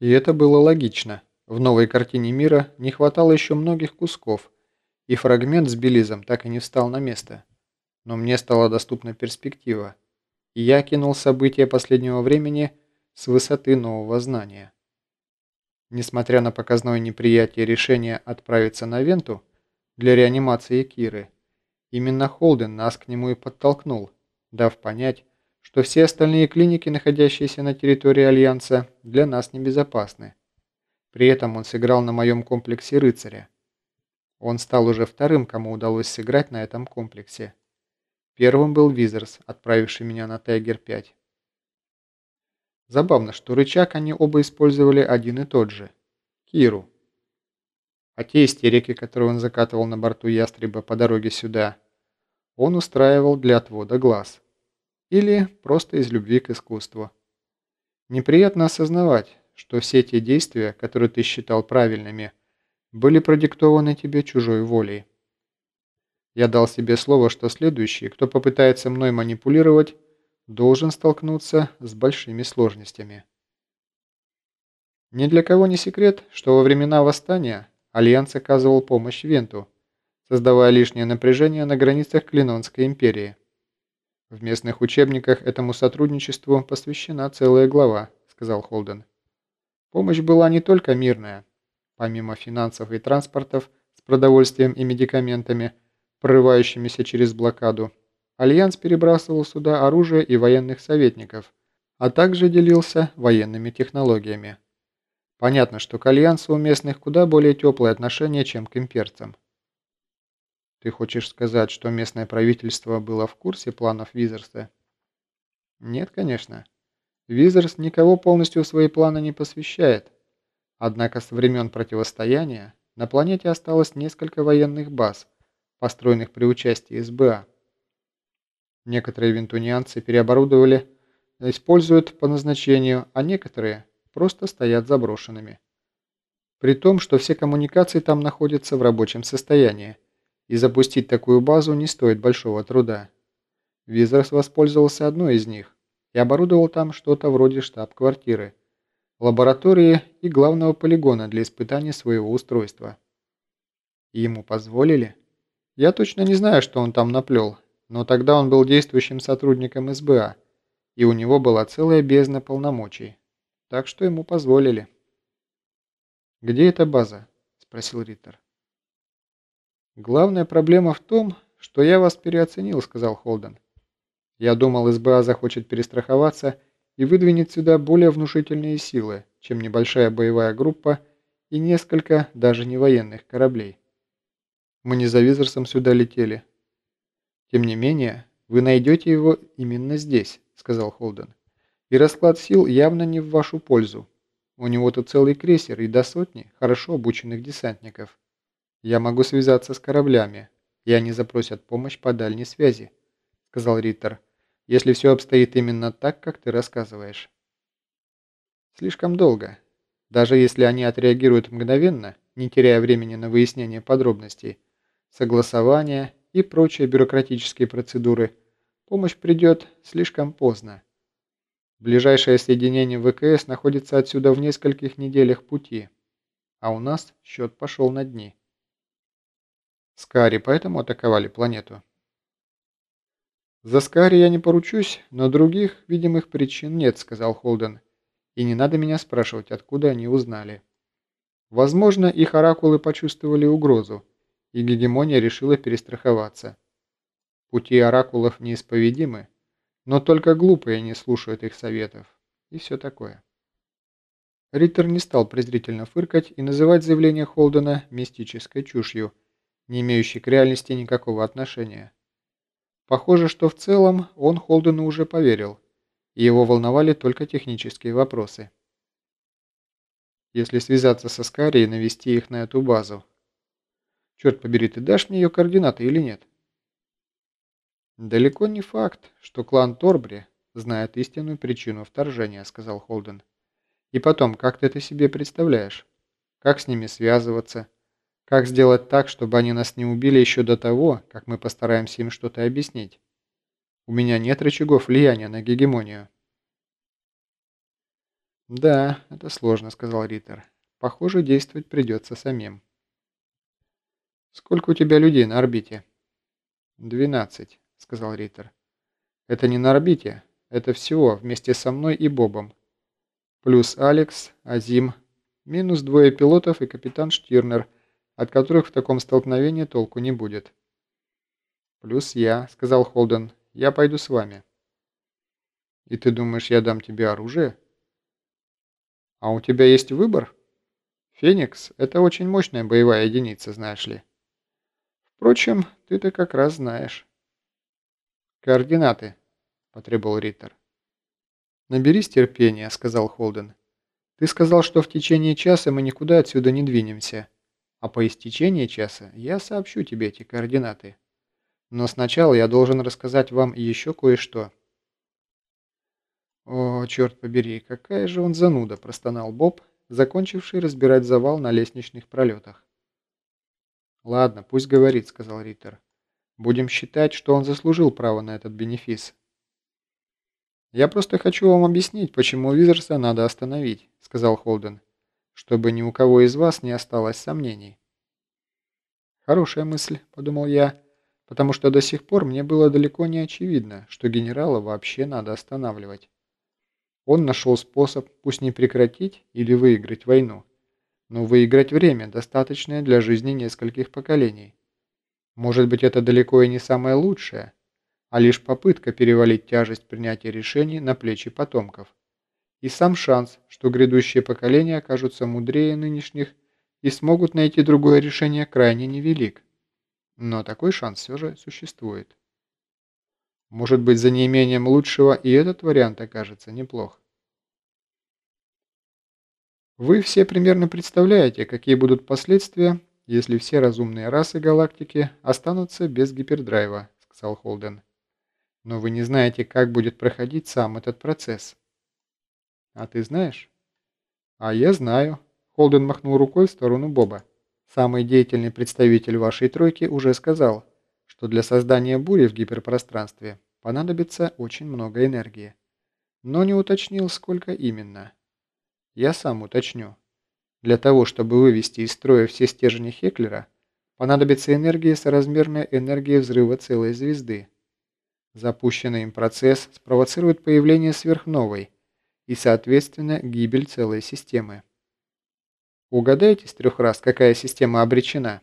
И это было логично. В новой картине мира не хватало еще многих кусков, и фрагмент с Белизом так и не встал на место. Но мне стала доступна перспектива, и я кинул события последнего времени с высоты нового знания. Несмотря на показное неприятие решения отправиться на Венту для реанимации Киры, именно Холден нас к нему и подтолкнул, дав понять, что все остальные клиники, находящиеся на территории Альянса, для нас небезопасны. При этом он сыграл на моем комплексе рыцаря. Он стал уже вторым, кому удалось сыграть на этом комплексе. Первым был Визерс, отправивший меня на Тайгер-5. Забавно, что рычаг они оба использовали один и тот же – Киру. А те истерики, которые он закатывал на борту ястреба по дороге сюда, он устраивал для отвода глаз. Или просто из любви к искусству. Неприятно осознавать, что все те действия, которые ты считал правильными, были продиктованы тебе чужой волей. Я дал себе слово, что следующий, кто попытается мной манипулировать, должен столкнуться с большими сложностями. Ни для кого не секрет, что во времена восстания Альянс оказывал помощь Венту, создавая лишнее напряжение на границах Клинонской империи. В местных учебниках этому сотрудничеству посвящена целая глава, сказал Холден. Помощь была не только мирная. Помимо финансов и транспортов с продовольствием и медикаментами, прорывающимися через блокаду, Альянс перебрасывал сюда оружие и военных советников, а также делился военными технологиями. Понятно, что к Альянсу у местных куда более теплые отношения, чем к имперцам. Ты хочешь сказать, что местное правительство было в курсе планов Визерса? Нет, конечно. Визерс никого полностью в свои планы не посвящает. Однако со времен противостояния на планете осталось несколько военных баз, построенных при участии СБА. Некоторые винтунианцы переоборудовали, используют по назначению, а некоторые просто стоят заброшенными. При том, что все коммуникации там находятся в рабочем состоянии, и запустить такую базу не стоит большого труда. Визерс воспользовался одной из них, и оборудовал там что-то вроде штаб-квартиры, лаборатории и главного полигона для испытания своего устройства. ему позволили? Я точно не знаю, что он там наплел, но тогда он был действующим сотрудником СБА, и у него была целая бездна полномочий, так что ему позволили. «Где эта база?» – спросил Риттер. «Главная проблема в том, что я вас переоценил», – сказал Холден. Я думал, СБА захочет перестраховаться и выдвинет сюда более внушительные силы, чем небольшая боевая группа и несколько даже не военных кораблей. Мы не за Визерсом сюда летели. Тем не менее, вы найдете его именно здесь, сказал Холден. И расклад сил явно не в вашу пользу. У него тут целый крейсер и до сотни хорошо обученных десантников. Я могу связаться с кораблями, и они запросят помощь по дальней связи, сказал Риттер если все обстоит именно так, как ты рассказываешь. Слишком долго. Даже если они отреагируют мгновенно, не теряя времени на выяснение подробностей, согласования и прочие бюрократические процедуры, помощь придет слишком поздно. Ближайшее соединение ВКС находится отсюда в нескольких неделях пути, а у нас счет пошел на дни. Скари поэтому атаковали планету. «За Скари я не поручусь, но других видимых причин нет», — сказал Холден. «И не надо меня спрашивать, откуда они узнали». Возможно, их оракулы почувствовали угрозу, и гегемония решила перестраховаться. Пути оракулов неисповедимы, но только глупые не слушают их советов. И все такое. Риттер не стал презрительно фыркать и называть заявление Холдена мистической чушью, не имеющей к реальности никакого отношения. Похоже, что в целом он Холдену уже поверил, и его волновали только технические вопросы. Если связаться со Скари и навести их на эту базу. Черт побери, ты дашь мне ее координаты или нет? Далеко не факт, что клан Торбри знает истинную причину вторжения, сказал Холден. И потом, как ты это себе представляешь? Как с ними связываться? Как сделать так, чтобы они нас не убили еще до того, как мы постараемся им что-то объяснить? У меня нет рычагов влияния на гегемонию. «Да, это сложно», — сказал Риттер. «Похоже, действовать придется самим». «Сколько у тебя людей на орбите?» «Двенадцать», — сказал Риттер. «Это не на орбите, это всего, вместе со мной и Бобом. Плюс Алекс, Азим, минус двое пилотов и капитан Штирнер, от которых в таком столкновении толку не будет». «Плюс я», — сказал Холден. «Я пойду с вами». «И ты думаешь, я дам тебе оружие?» А у тебя есть выбор? Феникс – это очень мощная боевая единица, знаешь ли. Впрочем, ты-то как раз знаешь. Координаты, потребовал Риттер. Наберись терпения, сказал Холден. Ты сказал, что в течение часа мы никуда отсюда не двинемся. А по истечении часа я сообщу тебе эти координаты. Но сначала я должен рассказать вам еще кое-что. «О, черт побери, какая же он зануда!» – простонал Боб, закончивший разбирать завал на лестничных пролетах. «Ладно, пусть говорит», – сказал Риттер. «Будем считать, что он заслужил право на этот бенефис». «Я просто хочу вам объяснить, почему Визерса надо остановить», – сказал Холден, «чтобы ни у кого из вас не осталось сомнений». «Хорошая мысль», – подумал я, потому что до сих пор мне было далеко не очевидно, что генерала вообще надо останавливать. Он нашел способ, пусть не прекратить или выиграть войну, но выиграть время, достаточное для жизни нескольких поколений. Может быть, это далеко и не самое лучшее, а лишь попытка перевалить тяжесть принятия решений на плечи потомков. И сам шанс, что грядущие поколения окажутся мудрее нынешних и смогут найти другое решение, крайне невелик. Но такой шанс все же существует. Может быть, за неимением лучшего и этот вариант окажется неплох. Вы все примерно представляете, какие будут последствия, если все разумные расы галактики останутся без гипердрайва, сказал Холден. Но вы не знаете, как будет проходить сам этот процесс. А ты знаешь? А я знаю. Холден махнул рукой в сторону Боба. Самый деятельный представитель вашей тройки уже сказал, что для создания бури в гиперпространстве понадобится очень много энергии. Но не уточнил, сколько именно. Я сам уточню. Для того, чтобы вывести из строя все стержни Хеклера, понадобится энергия соразмерная энергии взрыва целой звезды. Запущенный им процесс спровоцирует появление сверхновой и, соответственно, гибель целой системы. Угадайте с трех раз, какая система обречена?